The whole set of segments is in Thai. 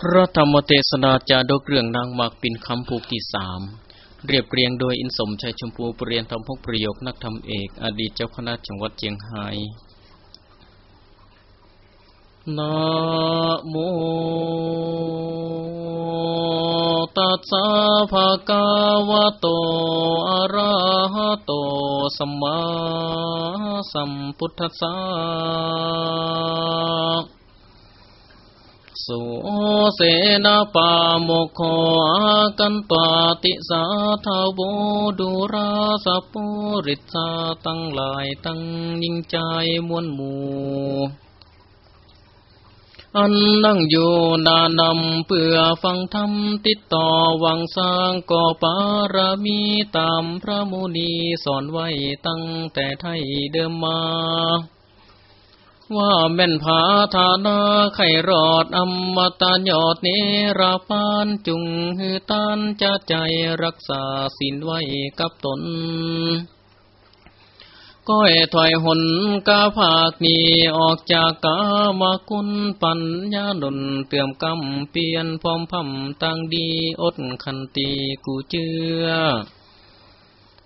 พระธรรมเทศนาจาดกเรื่องนางมากปินคำภูกที่สามเรียบเรียงโดยอินสมชัยชมพูปรเรียนธรรมพกประโยคนักธรรมเอก อดีตเจ้าคณะจังหวัดเชียงไฮ้นะโมตัสสะภะคะวะโตอะระหะโตสัมมาสัมพุทธัสสะ สุเสนาปาโมโคอากันตาติสาทาโวดุราสปุริสาตั้งหลายตั้งยิ่งใจมวลหมู่อันนั่งอยู่นานำเพื่อฟังธรรมติดต่อวังสร้างก่อปารมีตามพระมุนีสอนไว้ตั้งแต่ไทยเดิมมา ว่าแม่นผาธานาไขรอดอมตะยอดเนราปานจุงหือตานจะใจรักษาสินไว้กับตน ก้อยถอยหนกาภาคนีออกจากกามาคุณปัญญาดนเติมกำเปลี่ยนพร้อมพัมตั้งดีอดคันตีกูเจือ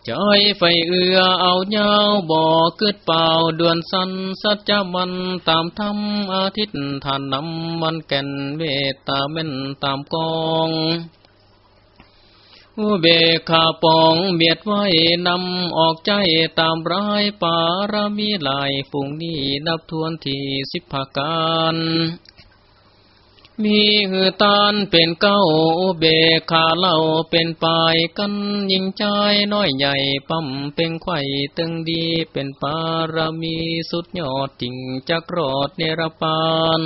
จอยไฟเอือเอาเงาบ่อกึดเป่าเด่วนสันสัจจมันตามธรรมอาทิตย์ทานนำมันแก่นเวตตาเม่นตามกองอุเบขาปองเบียดไว้นำออกใจตามร้ายปารามีลายฝูงนี้นับทวนที่สิบภาการ มีหือตานเป็นเก้าเบขาเล่าเป็นปลายกันยิงใจน้อยใหญ่ปั๊มเป็นไข่ตึงดีเป็นปารามีสุดยอดจริงจักรอดเนรปาน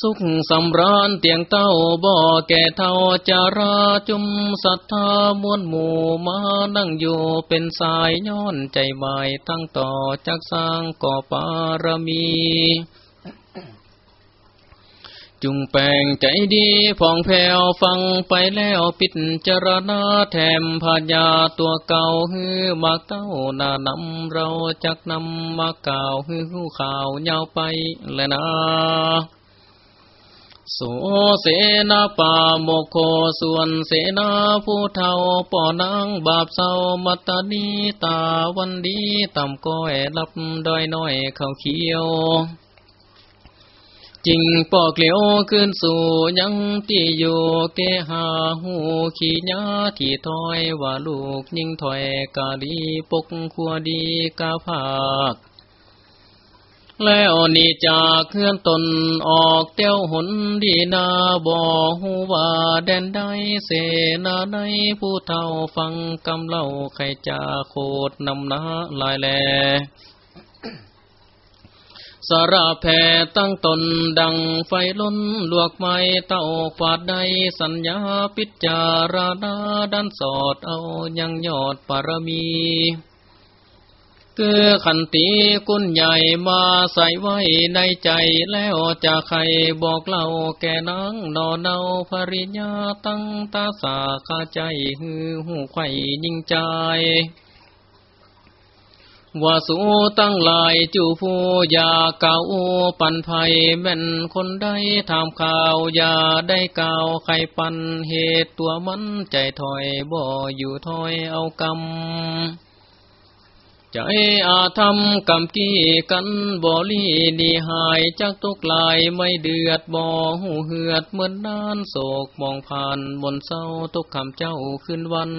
สุขสำราญเตียงเต้าบ่อแก่เท่าจาราจุมศรัทธามวลหมู่มานั่งอยู่เป็นสายย้อนใจใบตั้งต่อจักสร้างก่อปารมี จุงแปงใจดีผ่องแผ้วฟังไปแล้วปิดจรณาแถมพญาตัวเก่าฮือมาเต้านานำเราจักนำมาก่าวฮือข่าวยาวไปแลยนะโสเสนาป่าโมโคส่วนเสนาผู้เท่าป่อนางบาปเศร้ามัตตานีตาวันดีต่ำก้อยรับดอยน้อยเขาเขียว จริงปอกเหลียวขึ้นสู่ยังตีอยู่เกหาหูขี้ยาที่ถอยว่าลูกยิ่งถอยกาดีปกขัวดีกาภาคแล้วนี่จากเคลื่อนตนออกเตี้ยวหนดีนาบ่หูว่าแดนได้เสนาในผู้เท่าฟังกำเล่าใครจะโคดนำนาลายแล สารแผ่ตั้งตนดังไฟล้นลวกไม้เต้าฝาดใดสัญญาปิจารณาดันสอดเอายังยอดปารมี คือขันตีกุญใหญ่มาใส่ไว้ในใจแล้วจะใครบอกเล่าแก่นางนอนเนาภริญญาตั้งตาสาคาใจหือหูไข่ยิ่งใจ ว่าสูตั้งหลายจูผู้ยาเก่าปันภัยแม่นคนได้ทำข่าวอย่าได้เก่าใครปันเหตุตัวมันใจถอยบ่อยู่ถอยเอากรรมใจอาธรรมกรรมกี้กันบ่ลีดีหายจากตกลายไม่เดือดบ่หูเหือดเหมือนนานโศกมองผ่านบนเศร้าทุกคำเจ้าขึ้นวัน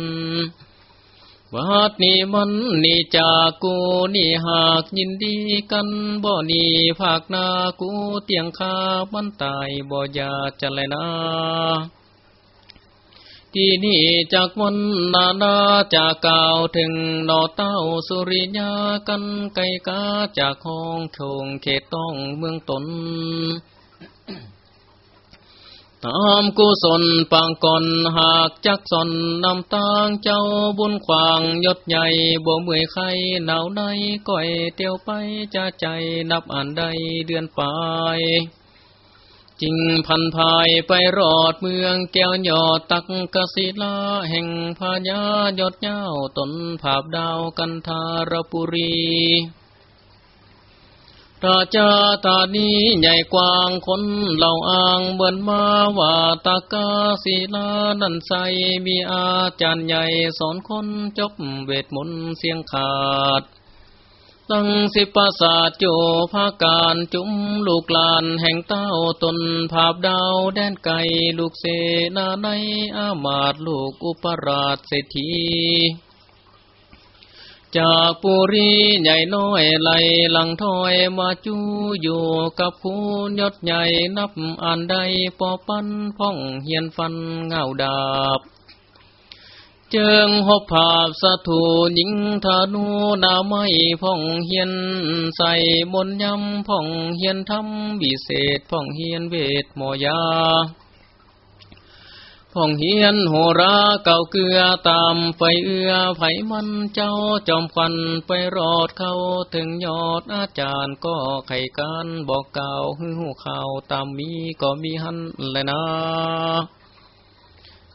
วัดนี้มันนี่จากกูนี่หากยินดีกันบ่นี่ภาคนากูเตียงคามันตายบ่อยาจะเลยนะที่นี่จากวันนานาจากกล่าวถึงนอเต้าสุริยากันไกกาจากห้องโถงเขตต้องเมืองตน ตามกุศลปังก่อนหากจักสนนำตางเจ้าบุญขวางยศใหญ่บ่เมื่อยใครหนาวในก้อยเตียวไปจะใจนับอันใดเดือนปลายจิงพันภายไปรอดเมืองแก้วยอดตักกศิลาแห่งพญายอดเย้าตนภาพดาวกันทารปุรี ราชาตานีใหญ่กว้างคนเหล่าอ่างเบิ่นมาว่าตากาศีลานันใสมีอาจารย์ใหญ่สอนคนจบเวทมนต์เสียงขาด ตั้งสิปาสาโจภาการจุมลูกลานแห่งเต้าตนภาพดาวแดนไก่ลูกเสนาในอามาตลูกอุปราชเศรษฐี จากปุรีใหญ่น้อยไหลหลังถอยมาจูอยู่กับคุณยศใหญ่นับอันใดปอปันพ่องเฮียนฟันเงาดาบ เจิงหบภาพสะถูหญิงธนูนาไม่พ่องเฮียนใส่มนยำพ่องเฮียนทำวิเศษพ่องเฮียนเวทมอยา พ่องเฮียนโหราเก่าเกลือตามไฟเอือไผมันเจ้าจอมควันไปรอดเข้าถึงยอดอาจารย์ก็ไขการบอกเก่าหื้อหูข่าวตามมีก็มีหันแลยนะ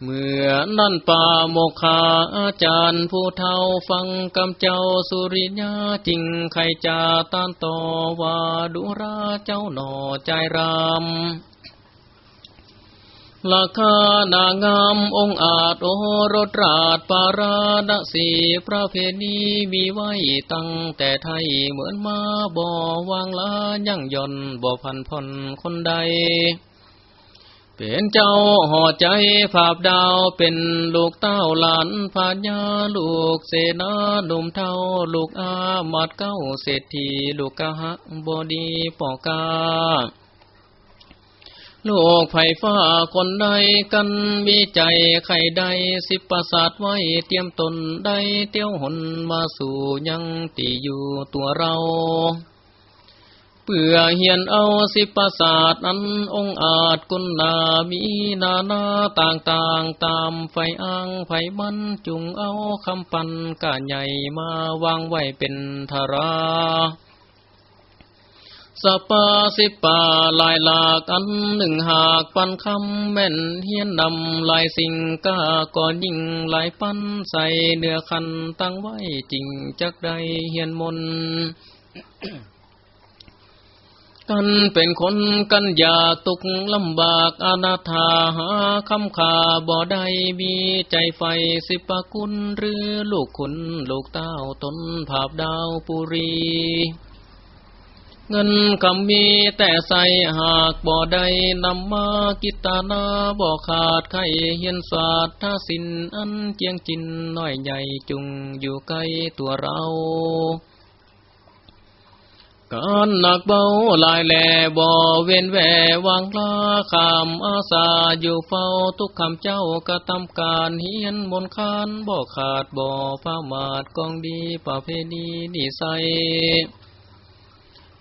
เมื่อนั่นป่าโมคาอาจารย์ผู้เฒ่าฟังกำเจ้าสุริยาจริงใครจะต้านต่อว่าดุราเจ้าหน่อใจราม ราคานางามองอาจโอรสราชปาราณสีพระเพณีมีไว้ตั้งแต่ไทยเหมือนมาบ่วางลายั่งย่อนบ่พันพนคนใด เป็นเจ้าห่อใจภาพดาวเป็นลูกเต้าหลานพาญาลูกเสนาหนุ่มเท่าลูกอามาดเก้าเศรษฐีลูกกะหะบดีปอกา โลกไผ่ฟ้าคนใดกันมีใจไข่ใดสิบประสาทไว้เตรียมตนได้เตี้ยวหนมาสู่ยังตีอยู่ตัวเราเปื่อเหียนเอาสิบประสาทนั้นองอาจกุณนามีนานาต่างต่างตามไฟอ้างไฟมันจุงเอาคำปันกาใหญ่มาวางไว้เป็นธารา สปาสิปาลายหลากอันหนึ่งหากปันคำแม่นเฮียนนำลายสิงก้าก่อนยิ่งลายปันใส่เนื้อคันตั้งไว้จริงจักใดเฮียนมนกันเป็นคนกันอยากตกลำบากอนาถาหาคำขาบ่ได้มีใจไฟสิปกุลหรือลูกขุนลูกเต้าตนภาพดาวปุรี เงินคำมีแต่ใส่หากบ่ได้นำมากิตานาบ่ขาดไข่เฮียนสาดท่าสินอันเจียงจินน้อยใหญ่จุงอยู่ใกล้ตัวเรา การหนักเบาลายแหล่บ่เว้นแววางลาขามอาสาอยู่เฝ้าทุกคำเจ้ากระทำการเฮียนบนคานบ่ขาดบ่ผ้ามาดกองดีประเพณีนิสัย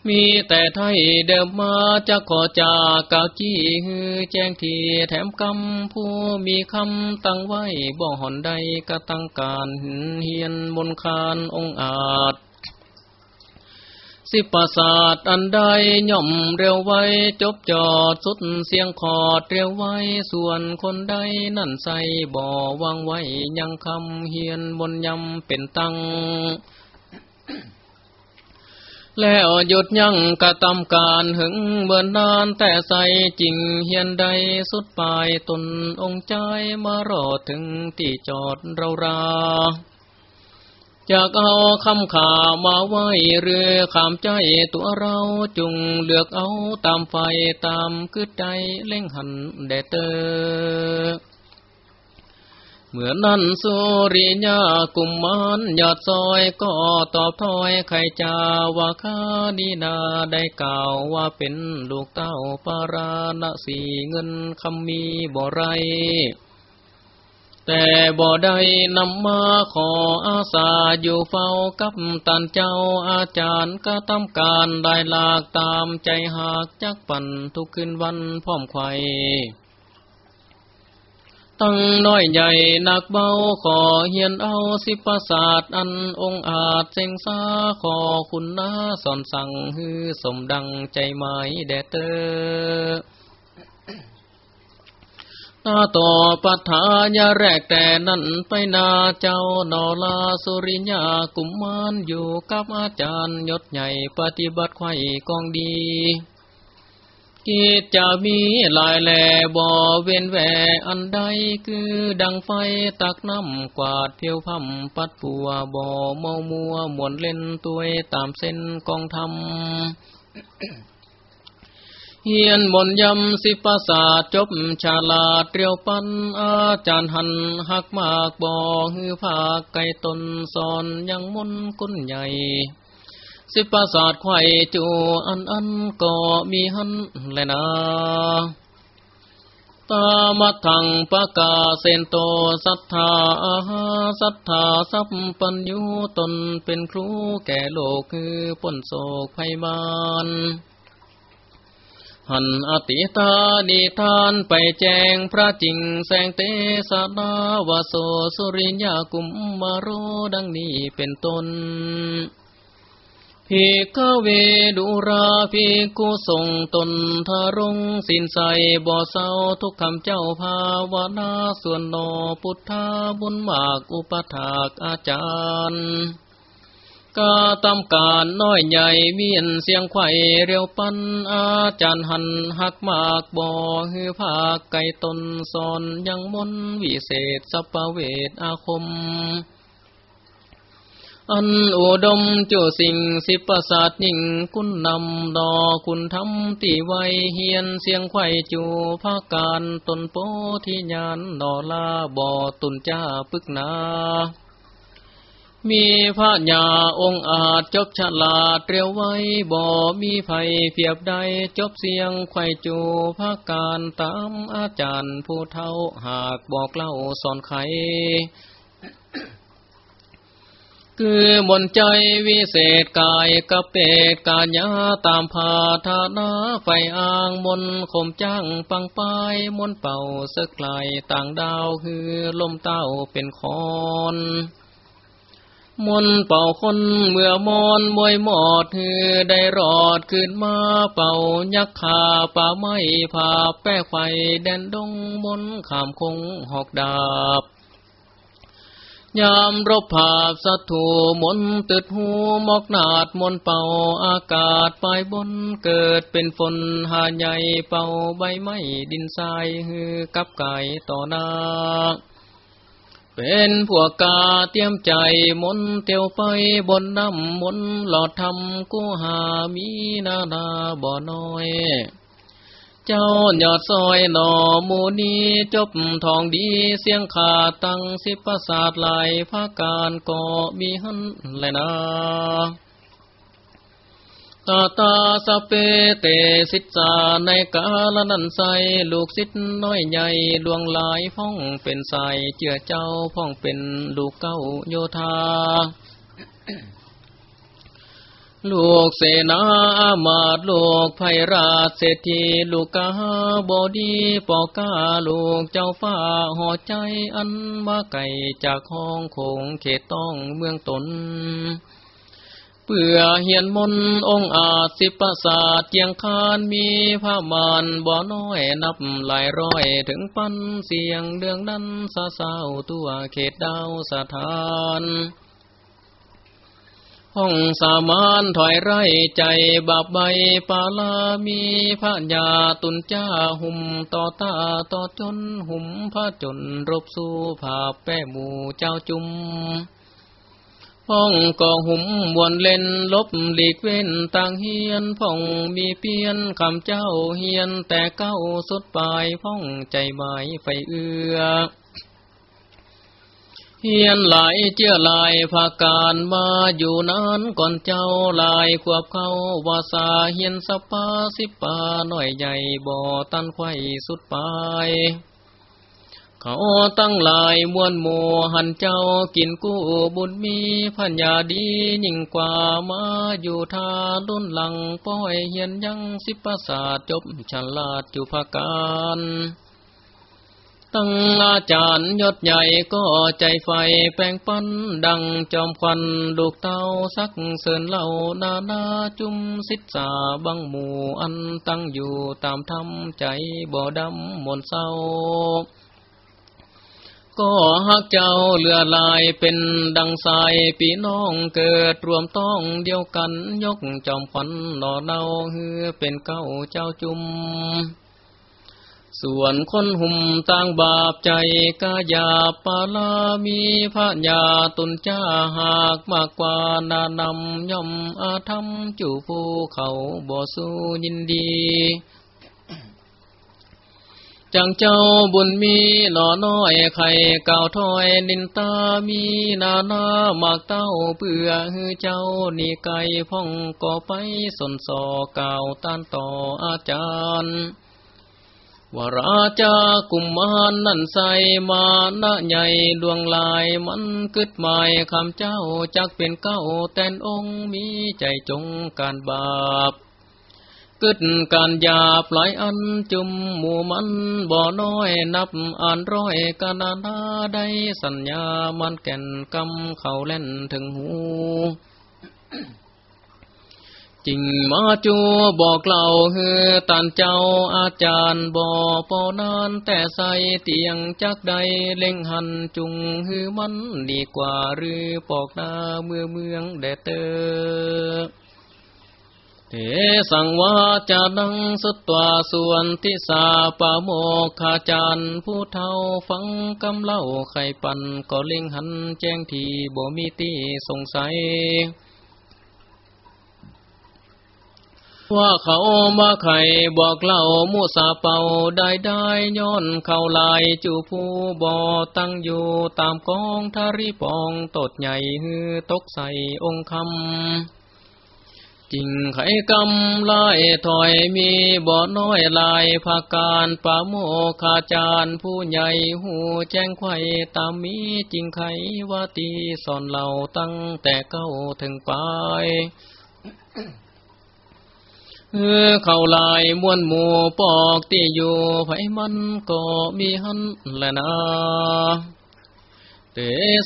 มีแต่ไทยเดิมมาจะขอจากกาจี้ฮือแจ้งทีแถมกำผู้มีคำตั้งไว้บ่หอนใดกะตั้งการเฮียนบนคานองอาจ สิปาศาสอันใดย่อมเร็วไว้จบจอดสุดเสียงขอดเร็วไว้ส่วนคนใดนั่นใส่บ่วางไว้ยังคำเฮียนบนยำเป็นตั้ง แล้วหยุดยั้งกระทำการหึงเบิ่นนานแต่ใสจริงเฮียนใดสุดปลายตนองค์ใจมารอถึงที่จอดเราราจากเอาคำขามาไว้เรือขามใจตัวเราจุงเลือกเอาตามไฟตามคืดใจเล่งหันแดเตอ เมื่อนั้นสุริยากุมมานยอดซอยก็ตอบถอยใครจาว่าข้าดีนาได้กล่าวว่าเป็นลูกเต้าปาราณสีเงินคำมีบ่ไร แต่บ่ได้นำมาขออาสาอยู่เฝ้ากับตันเจ้าอาจารย์ก็ทำการได้หลากตามใจหากจักปั่นทุกคืนวันพร้อมไข่ ตั้งน้อยใหญ่หนักเบาขอเฮียนเอาสิปศาสตร์อันองอาจเสงสาขอคุณนาสอนสั่งฮือสมดังใจหมายแดเตอตาต่อปัฏฐายาแรกแต่นั้นไปนาเจ้านอลาสุริญากุมมานอยู่กับอาจารย์ยศใหญ่ปฏิบัติไข่กองดี กิจจะมีลายแหล่บ่อเว้นแหวอันใดคือดังไฟตักน้ำกวาดเพียวพัมปัดปัวบ่อเมามัวหมวนเล่นตัวตามเส้นกองทำเฮียนบนยำสิปาสาจบฉลาดเรียวปันอาจารย์หันหักมากบ่อฮือภาคไก่ตนสอนยังมุนกุนใหญ่ สิปาสาทไข่จูอันอันก็มีหันแลยนาตามัทังปะกาเซนโตสัทธาอาหาสัทธาสัพปัญญูตนเป็นครูแก่โลกคือพ้นโศกภัยมานหันอติตานิทานไปแจงพระจริงแสงเตสดาวโสสุริญญากุมมาโรดังนี้เป็นต้น ภิกขเวดุราภิกขุทรงตนทารงสินใสบ่อเศร้าทุกคำเจ้าภาวนาส่วนนอพุทธาบุญมากอุปถากอาจารย์กาตำการน้อยใหญ่เวียนเสียงไข่เรียวปันอาจารย์หันหักมากบ่อฮือภาคไก่ตนสอนยังมนวิเศษสัพเวทอาคม อันอุดมจูสิ่งสิบประสาทยิ่งคุณนำดอคุณทำตีไวเฮียนเสียงไข่จูภาการตนโปที่ยานดอลาบ่อตุนจ้าปึกนา มีพระญาองค์อาจจบฉลาดเรียวไว้บ่มีไฟเพียบใดจบเสียงไข่จูภาการตามอาจารย์ผู้เท่าหากบอกเล่าสอนไข คือมนใจวิเศษกายกับเตกาญาตามพาธานาไฟอ่างมนคมจ้างปังปายมนเป่าสกไกลต่างดาวคือลมเต้าเป็นคอนมนเป่าคนเมื่อมอนมวยหมอดคือได้รอดขึ้นมาเป่ายักขาป่าไม้ผ่าแป้ไฟแดนดงมนขามคงหอกดาบ ยามรบภาพสัตถูมนตึดหูมอกนาดมนเป่าอากาศปลายบนเกิดเป็นฝนหาใหญ่เป่าใบไม้ดินทรายฮือกับไก่ต่อนาเป็นพวกกาเตรียมใจมนเตียวไปบนน้ำมนหลอดทำกูหามีนานาบ่อน้อย เจ้ายอดซอยหนอมูนีจบทองดีเสียงขาตั้งสิบประสาทลายภาการก็มีหันแลยนาตาตาสเปเตสิจาในกาลนันใสลูกสิทน้อยใหญ่ดวงลายพ่องเป็นใสเจือเจ้าพ่องเป็นลูกเก้าโยธา ลูกเสนาอามาตลูกไพราชเศรษฐีลูกกาบดีปอกาลูกเจ้าฟ้าห่อใจอันมาไก่จากห้องคงเขตต้องเมืองตน เปื่อเหียนมนองอาจสิปศาสเจียงคานมีผ้ามานบ่อน้อยนับหลายร้อยถึงปันเสียงเดืองนั้นสาสาวตัวเขตดาวสถาน ห้องสามานถอยไรใจบาบใบปาลามีพระญาตุนจ้าหุมต่อตาต่อจนหุมพระจนรบสู้ผาแป้หมู่เจ้าจุมห้องก็หุ่มวนเล่นลบหลีกเว้นต่างเฮียนพ่องมีเพียนคำเจ้าเฮียนแต่เก้าสุดปลายพ่องใจหมายไฟเอือ เฮียนหลายเจ้าลายภาการมาอยู่นานก่อนเจ้าลายขวบเข้าวาสาเฮียนสปาสิปาหน่อยใหญ่บ่อตันไข่สุดปลายเขาตั้งลายมวนโมหันเจ้ากินกู้บุญมีพัญญาดียิ่งกว่ามาอยู่ทาลุ่นหลังป้อยเฮียนยังสิปศาจบฉลาดอยู่ภาการ ตั้งอาจารย์ยศใหญ่ก็ใจไฟแป้งปั้นดังจอมควันลูกเต้าสักเสินเหล่านานาจุมสิทธาบังหมู่อันตั้งอยู่ตามธรรมใจบ่ดำมนเศร้า ก็หักเจ้าเลือลายเป็นดังสายปีน้องเกิดรวมต้องเดียวกันยกจอมขวัญหน่อเนาเฮือเป็นเก้าเจ้าจุม ส่วนคนหุ่มต่างบาปใจกายาปาลามีพระญาตุนจ้าหากมากกว่านานำย่อมอาธรรมจูผู้เขาบ่สู้ยินดีจังเจ้าบุญมีหน่อน้อยไข่เก่าถอยนินตามีนานามากเต้าเปื่อฮือเจ้านี่ไก่พ่องก่อไปสนสอเก่าต้านต่ออาจารย์ วราจากุมมานนั่นใสมานะใหญ่ดวงลายมันกึดหมายคำเจ้าจักเป็นเก้าแต่นองมีใจจงการบาปกึดการหยาบหลายอันจุมหมู่มันบ่อน้อยนับอ่านร้อยกานานาได้สัญญามันแก่นกำเขาเล่นถึงหู จิงมาจูบอกเล่าเฮือตันเจ้าอาจารย์บอกปอนานแต่ใส่เตียงจักใดเล่งหันจุงฮือมันดีกว่าหรือปอกนาเมื่อเมืองแดเตอเทสังวาจะดังสุตตวาส่วนทิสาปาโมคาจารผู้เท่าฟังกำเล่าไข่ปันก็เล่งหันแจ้งทีบ่มีตีสงสัย ว่าเขามาไข่บอกเล่ามูสาเป่าได้ได้ย้อนเข้าลายจูผู้บ่อตั้งอยู่ตามกองทาริปองตดใหญ่ฮือตกใส่องค์คำจริงไขกำลายถอยมีบ่อน้อยลายภาการปาโมคาจารผู้ใหญ่หูแจ้งไข่ตามมีจริงไขว่าตีสอนเหล่าตั้งแต่เก้าถึงปลาย เออเข้าลายมวนหมูปอกที่อยู่ไผมันก็มีหันแลนะเต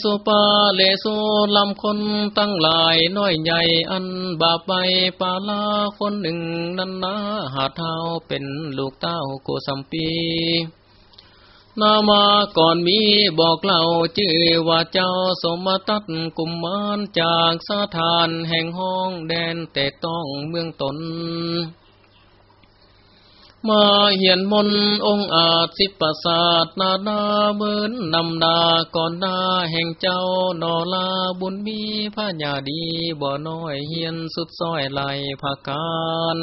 สุปาเลสุลำคนตั้งหลายน้อยใหญ่อันบาปไปปาลาคนหนึ่งนั้นนะหาเท้าเป็นลูกเต้าโกสัมปี นามาก่อนมีบอกเล่าชื่อว่าเจ้าสมตัดกุมมานจากสถานแห่งห้องแดนแต่ต้องเมืองตน มาเหียนมนองอาจสิปศาสนานาเบินนำนาก่อนนาแห่งเจ้านอลาบุญมีพระญาดีบ่น้อยเฮียนสุดซ้อยไหลภาการ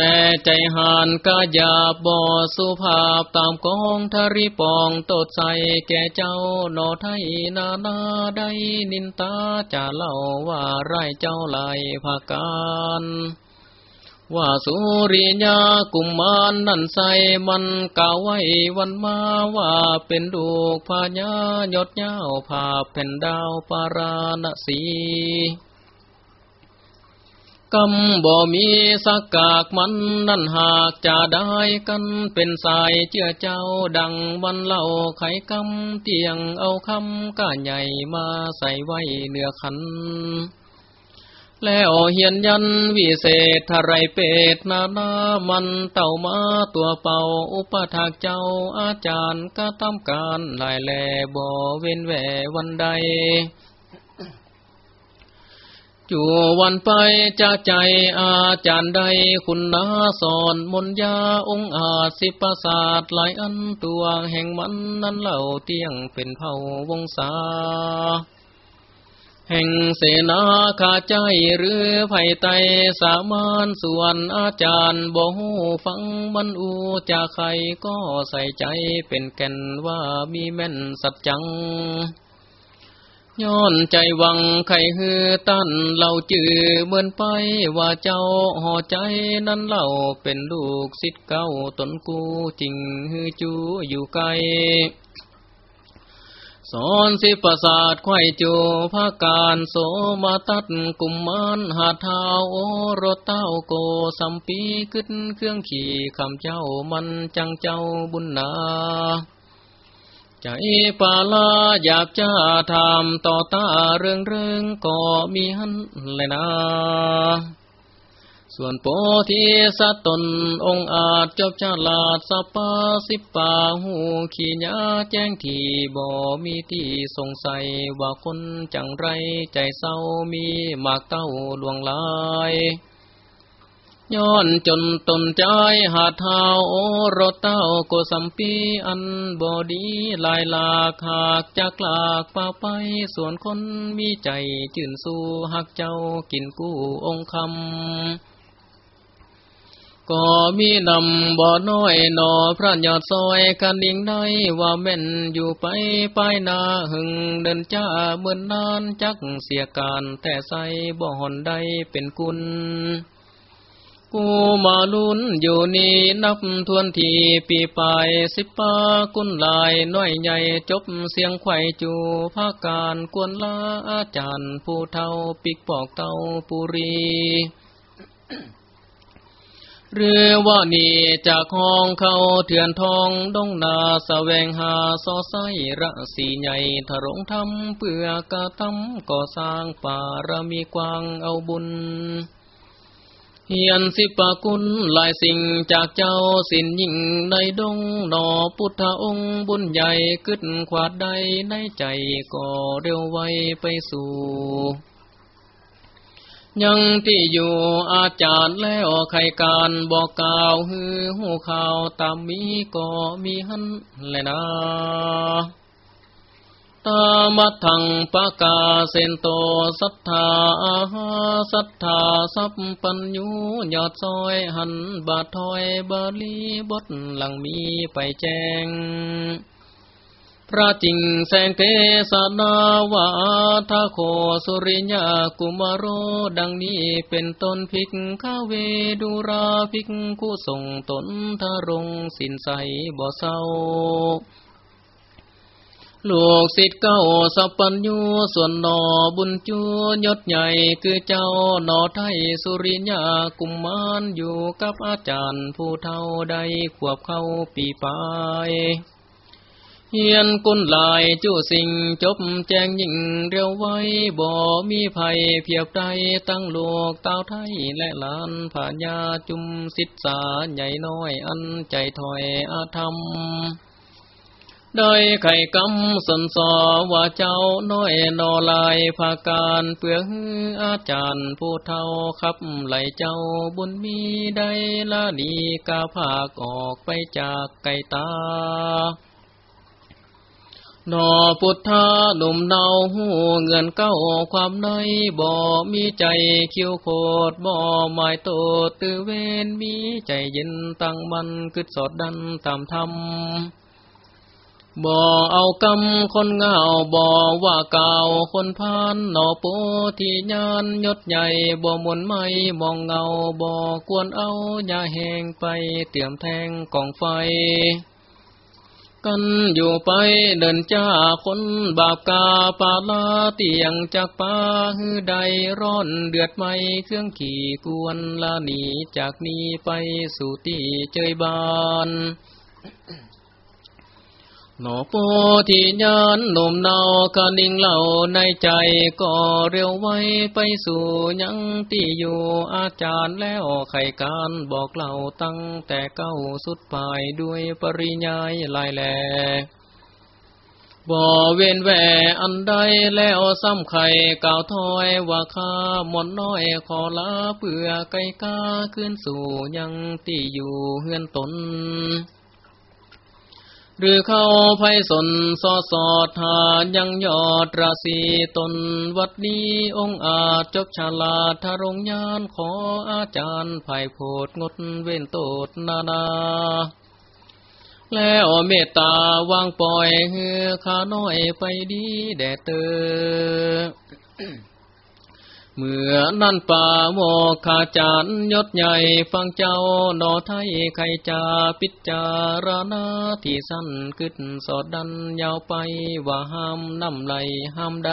แต่ใจหานกาหยาบ่อสุภาพตามกองทริปองตดใสแก่เจ้าหนอไทยนานาได้นินตาจะเล่าว่าไรเจ้าไหลภาการว่าสุริยากุมานนั่นใสมันกาไว้วันมาว่าเป็นดูกพญายดเย้าภาพแผ่นดาวปาราณสี กำบ่มีสักกากมันนั่นหากจะได้กันเป็นสายเชื่อเจ้าดังวันเล่าไขกำเตียงเอาคำก้าใหญ่มาใส่ไว้เนื้อขัน แล้วเหียนยันวิเศษทไรเปตนานามันเต่ามาตัวเป่าอุปถากเจ้าอาจารย์ก็ทำการลายแลบ่เว้นแหววันใด จู่วันไปจะใจอาจารย์ใดคุณนาสอนมนยาองอาสิปศาสตร์หลายอันตัวแห่งมันนั้นเล่าเตียงเป็นเผ่าวงศาแห่งเสนาขาใจหรือไผ่ไตสามานส่วนอาจารย์บ่หูฟังมันอูจะใครก็ใส่ใจเป็นแก่นว่ามีแม่นสัจจัง ย้อนใจวังไข่ฮือตั้นเล่าจือเหมือนไปว่าเจ้าห่อใจนั้นเล่าเป็นลูกสิทธิ์เก้าตนกูจริงฮือจูอยู่ไกลสอนสิประสาทไข่จูภาการโสมาตัดกุมมานหาเท้าโอรถเต้าโกสัมปีขึ้นเครื่องขี่คำเจ้ามันจังเจ้าบุญนา ใจปาลาอยากจะทำต่อตาเรื่องเรื่องก็มีหันเลยนะ ส่วนโพธิสัตตนองอาจจบชาลาดสปาสิปาหูขีญาแจ้งที่บ่มีที่สงสัยว่าคนจังไรใจเศร้ามีมากเต้าลวงลาย ย้อนจนตนใจหาเท้าโอรถเต้าก็สัมปีอันบอดีลายลาขากจากลากป่าไปส่วนคนมีใจจื่นสู้หักเจ้ากินกู้องคำก็มีนำบ่อน้อยหนอพระยอดซอยกันดิ่งได้ว่าแม่นอยู่ไปไปนาหึงเดินจ้าเมื่อนนานจักเสียการแต่ใส่บ่หอนได้เป็นกุล กูมาลุนอยู่นี่นับทวนทีปีปลายสิบปากุนลายน้อยใหญ่จบเสียงไข่จูภาการกวนลาอาจารย์ผู้เท่าปิกปอกเต้าปุรีเรือว่านี่จากห้องเขาเถื่อนทองดงนาสแสวงหาซอไซระสีใหญ่ถรงทำเพื่อกระทำก่อสร้างป่ารมีกวางเอาบุญ เฮียนสิปากุลหลายสิ่งจากเจ้าสินยิ่งในดงหนอพุทธองค์บุญใหญ่ขึ้นขวาดใดในใจก็เร็วไวไปสู่ยังที่อยู่อาจารย์แล้วใครการบอกกล่าวฮือหูข่าวตามมีก็มีหันแลยนะตา มัทังปะกาเซนโตสัทธาอาหาสัทธาสัพปัญญูยอดซอยหันบาทถอยบาลีบทหลังมีไปแจ้ง พระจิงแสงเทศนาวาทาโคสุริยากุมารโรดังนี้เป็นต้นพิกข้าเวดูราพิกคู่ส่งตนทารงสินใสบ่เศร้า ลูกศิษย์เก้าสัพปัญญูส่วนนอบุญจูยศใหญ่คือเจ้านอไทยสุริยากุมมารอยู่กับอาจารย์ผู้เท่าใดขวบเข้าปีปลายเฮียนกุนลายจู้สิ่งจบแจงยิ่งเร็วไว้บ่มีภัยเพียบใดตั้งโลกเต้าไทยและลานผาญาจุมสิทธาใหญ่น้อยอันใจถอยอาธรรม ได้ไข่กำสนสอว่าเจ้าน้อยนอลายภาการเปื่ออาจารย์ผู้เท่าขับไหลเจ้าบุญมีได้ละดีกาภาคออกไปจากไก่ตานอพุทธาหนุ่มเนาหูเงินเก้าความในบ่มีใจคิวโคดบ่หมายโตตือเวนมีใจเย็นตั้งมันกึดสอดดันตามธรรม บ่เอากำคนเงาบ่ว่าเก่าคนพานหนอโปที่ยานยศใหญ่บ่มนไม่มองเงาบ่กวนเอายาแหงไปเตรียมแทงกองไฟ กันอยู่ไปเดินจ้าคนบาปกาปาลาเตียงจากป่าฮื้อใดร้อนเดือดไม่เครื่องขี่กวนลาหนีจากนี้ไปสู่ที่เจยบาน หนอโปที่ยานหนุ่มเนาคานิงเหล่าในใจก็เร็วไว้ไปสู่ยังที่อยู่อาจารย์แล้วไขการบอกเล่าตั้งแต่เก้าสุดปลายด้วยปริญายลายแหลบ่เว้นแหวอันใดแล้วซ้ำไข่ก่าวถอยว่าข้าหมดน้อยขอลาเพื่อไก่กาขึ้นสู่ยังที่อยู่เฮือนตน หรือเข้าไพสนสอสอดหายังยอดราศีตนวัดนี้องค์อาจจบฉลาดทารงยานขออาจารย์ภายโพดงดเว้นโตดนานา แล้วเมตตาวางปล่อยเฮือขาน้อยไปดีแด่เตอ เมื่อนั่นป่าโมคาจารยศใหญ่ฟังเจ้าหนอไทยใครจะพิจารณาที่สั้นกึดสอดดันยาวไปว่าห้ามน้ำไหลห้ามใด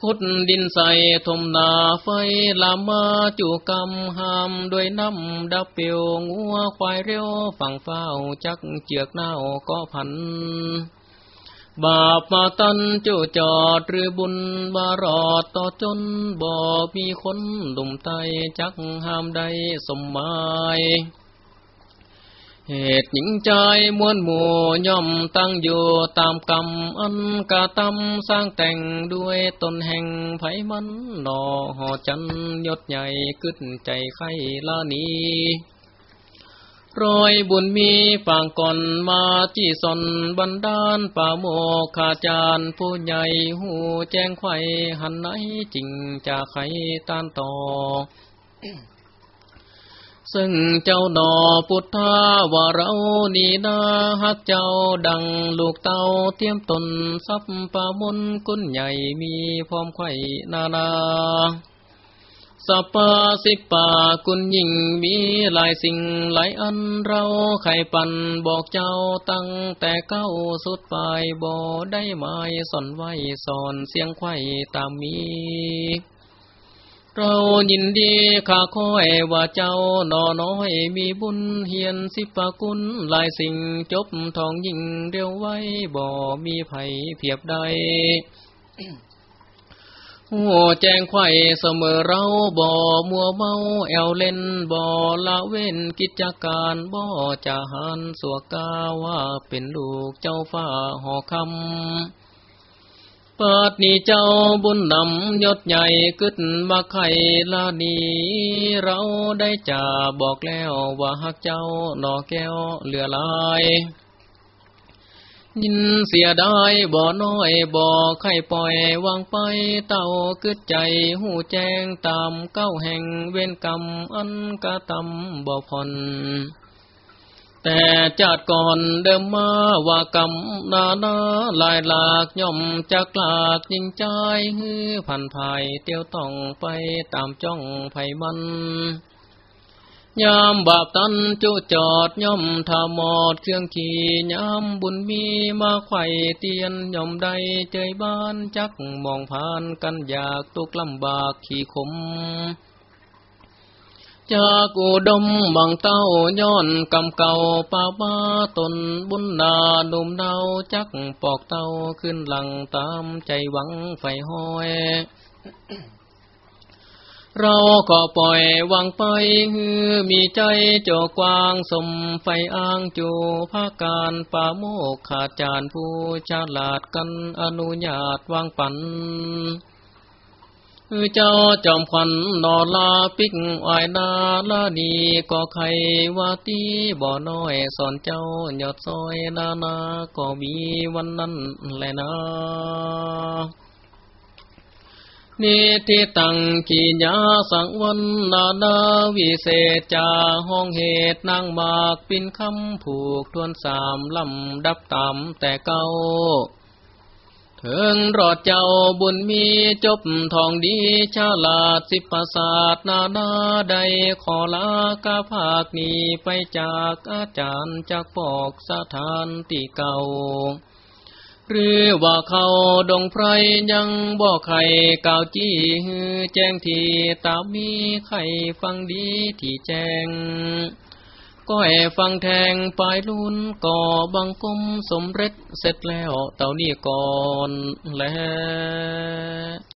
ขุดดินใส่ทมนาไฟลามาจูกรรมห้ามด้วยน้ำดับเปียวงัวควายเรียวฝั่งเฝ้าจักเจือกเน่าก็พัน บาปมาตันจูจอดหรือบุญบารอดต่อจนบ่มีคนดุมไตจักห้ามใดสมหมายเหตุหญิงใจมวนหมู่ย่อมตั้งอยู่ตามกรรมอันกาตำสร้างแต่งด้วยตนแห่งไผมันหนอหอจันยศใหญ่กึดใจไข่ลานี รอยบุญมีปางก่อนมาจีสนบันดาลป่าโมคาจารผู้ใหญ่หูแจ้งไข่หันไหนจริงจะไขต้านต่อ ซึ่งเจ้าดอพุทธาวาเรานีนาฮักเจ้าดังลูกเต้าเทียมตนซับป่ามนกุนใหญ่มีพร้อมไข่นานา สัปาสิปากุณยิ่งมีหลายสิ่งหลายอันเราไขปันบอกเจ้าตั้งแต่เก้าสุดปลายบ่ได้หมายสอนไว้สอนเสียงไข่ตามมี เรายินดีข้าคอยว่าเจ้านอน้อยมีบุญเฮียนสิปากุลหลายสิ่งจบทองยิ่งเร็วไว้บ่มีไผเพียบใด หัวแจ้งไข่เสมอเราบ่อมัวเมาแอวเล่นบ่อละเว้นกิจการบ่อจะหันสัวกาว่าเป็นลูกเจ้าฟ้าหอคำปิดนี่เจ้าบุญนำยศใหญ่กึดมาไข่ลานีเราได้จ่าบอกแล้วว่าหักเจ้าหนอแก้วเหลือลาย ยินเสียได้บ่อน้อยบ่อไข่ปล่อยวางไปเต่ากึดใจหูแจ้งตามเก้าแห่งเวนกรรมอันกะตำบ่ผ่อนแต่จัดก่อนเดิมมาว่ากรรมนานาลายหลากย่อมจักลากยิงใจฮือพันภายเตียวต้องไปตามจ้องไผมัน ยามบาปตันจุจอดย่อมทามอดเครื่องขี่ยามบุญมีมาไข่เตียนย่อมใดเจบ้านจักมองผ่านกันอยากตุกลำบากขี่ขมจากอุดมบังเต้าย้อนกำเก่าป่าบ้าตนบุญนาดุมเดาจักปอกเต้าขึ้นหลังตามใจหวังไฟห้อย เราก็ปล่อยวางไปฮือมีใจโจกวางสมไฟอ้างจูภาการป่าโมกขาดจานผู้ฉลาดกันอนุญาตวางปันเจ้าจอมขวัญนอลาปิกอายนาลาดีก็ใครว่าตีบ่อน้อยสอนเจ้ายอดซอยนานาก็มีวันนั้นแหละนะ นิทิตังกิญาสังวันนานาวิเศษจาห้องเหตุนางมากปินคำผูกทวนสามลำดับตามแต่เก่าถึงรอดเจ้าบุญมีจบทองดีชาลาดสิปศาสนานาใดขอลากาภาคนี้ไปจากอาจารย์จากปอกสถานที่เก่า หรือว่าเขาดงไพรยังบ่ไข่กาวจี้ฮือแจ้งทีตามีไข่ฟังดีที่แจ้งก็แอฟังแทงปลายลุนก่อบังกมสมเร็จเสร็จแล้วเต่านี้ก่อนแล้ว